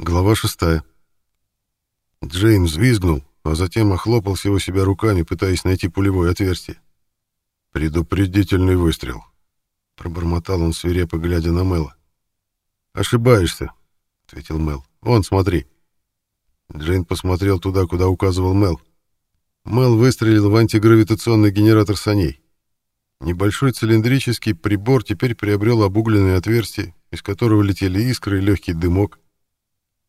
Глава шестая. Джейн взвизгнул, а затем охлопал всего себя руками, пытаясь найти пулевое отверстие. «Предупредительный выстрел», — пробормотал он свирепо, глядя на Мэла. «Ошибаешься», — ответил Мел. «Вон, смотри». Джейн посмотрел туда, куда указывал Мел. Мел выстрелил в антигравитационный генератор саней. Небольшой цилиндрический прибор теперь приобрел обугленное отверстие, из которого летели искры и легкий дымок.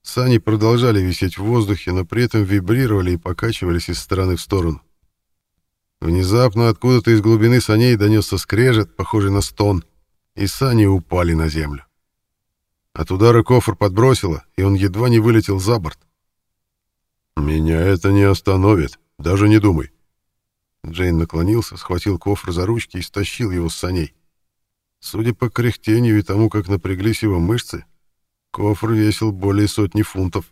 Сани продолжали висеть в воздухе, но при этом вибрировали и покачивались из стороны в сторону. Внезапно откуда-то из глубины саней донесся скрежет, похожий на стон, и сани упали на землю. От удара кофр подбросило, и он едва не вылетел за борт. «Меня это не остановит, даже не думай». Джейн наклонился, схватил кофр за ручки и стащил его с саней. Судя по кряхтению и тому, как напряглись его мышцы, кофр весил более сотни фунтов.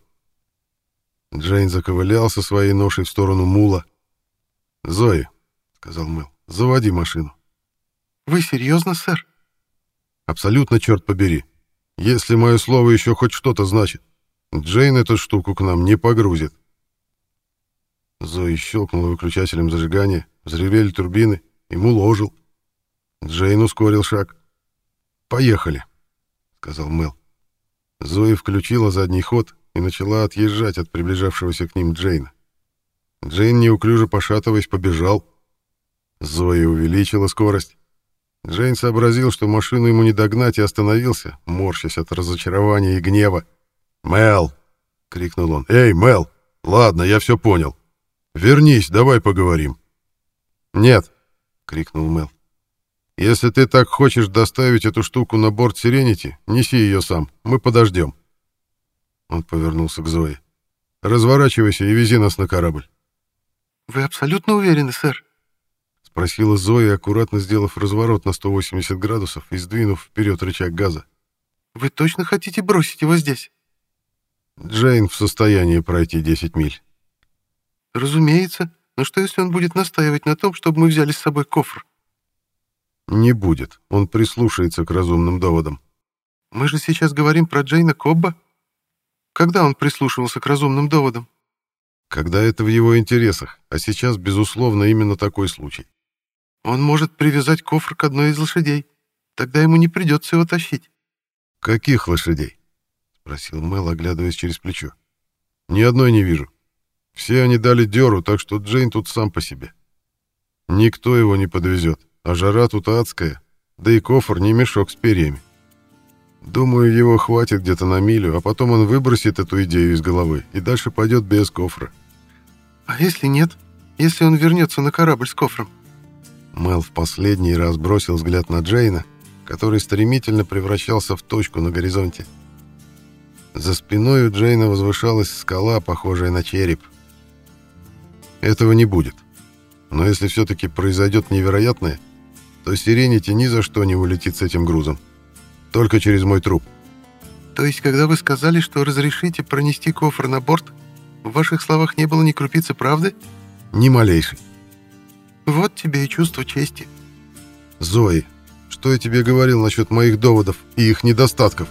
Джейн заковылял со своей ношей в сторону мула. «Зои», — сказал Мэл, — «заводи машину». «Вы серьезно, сэр?» «Абсолютно, черт побери. Если мое слово еще хоть что-то значит, Джейн эту штуку к нам не погрузит». Зои щелкнула выключателем зажигания, взревели турбины, и мул ожил. Джейн ускорил шаг. «Поехали», — сказал Мэл. Зои включила задний ход и начала отъезжать от приближавшегося к ним Джейна. Джейн, неуклюже пошатываясь, побежал. Зои увеличила скорость. Джейн сообразил, что машину ему не догнать, и остановился, морщась от разочарования и гнева. «Мел!» — крикнул он. «Эй, Мел! Ладно, я все понял. Вернись, давай поговорим». «Нет!» — крикнул Мел. «Если ты так хочешь доставить эту штуку на борт Сиренити, неси ее сам, мы подождем». Он повернулся к Зое. «Разворачивайся и вези нас на корабль». «Вы абсолютно уверены, сэр?» — спросила Зоя, аккуратно сделав разворот на 180 градусов и сдвинув вперед рычаг газа. «Вы точно хотите бросить его здесь?» Джейн в состоянии пройти 10 миль. «Разумеется. Но что, если он будет настаивать на том, чтобы мы взяли с собой кофр?» Не будет. Он прислушается к разумным доводам. «Мы же сейчас говорим про Джейна Кобба. Когда он прислушивался к разумным доводам?» Когда это в его интересах, а сейчас, безусловно, именно такой случай. «Он может привязать кофр к одной из лошадей. Тогда ему не придется его тащить». «Каких лошадей?» — спросил Мэл, оглядываясь через плечо. «Ни одной не вижу. Все они дали дёру, так что Джейн тут сам по себе. Никто его не подвезет, а жара тут адская, да и кофр не мешок с перьями. Думаю, его хватит где-то на милю, а потом он выбросит эту идею из головы и дальше пойдет без кофра. «А если нет? Если он вернется на корабль с кофром?» Мел в последний раз бросил взгляд на Джейна, который стремительно превращался в точку на горизонте. За спиной у Джейна возвышалась скала, похожая на череп. Этого не будет. Но если все-таки произойдет невероятное, то Сиренити ни за что не улетит с этим грузом. Только через мой труп. То есть, когда вы сказали, что разрешите пронести кофр на борт, в ваших словах не было ни крупицы правды? Ни малейшей. Вот тебе и чувство чести. Зои, что я тебе говорил насчет моих доводов и их недостатков?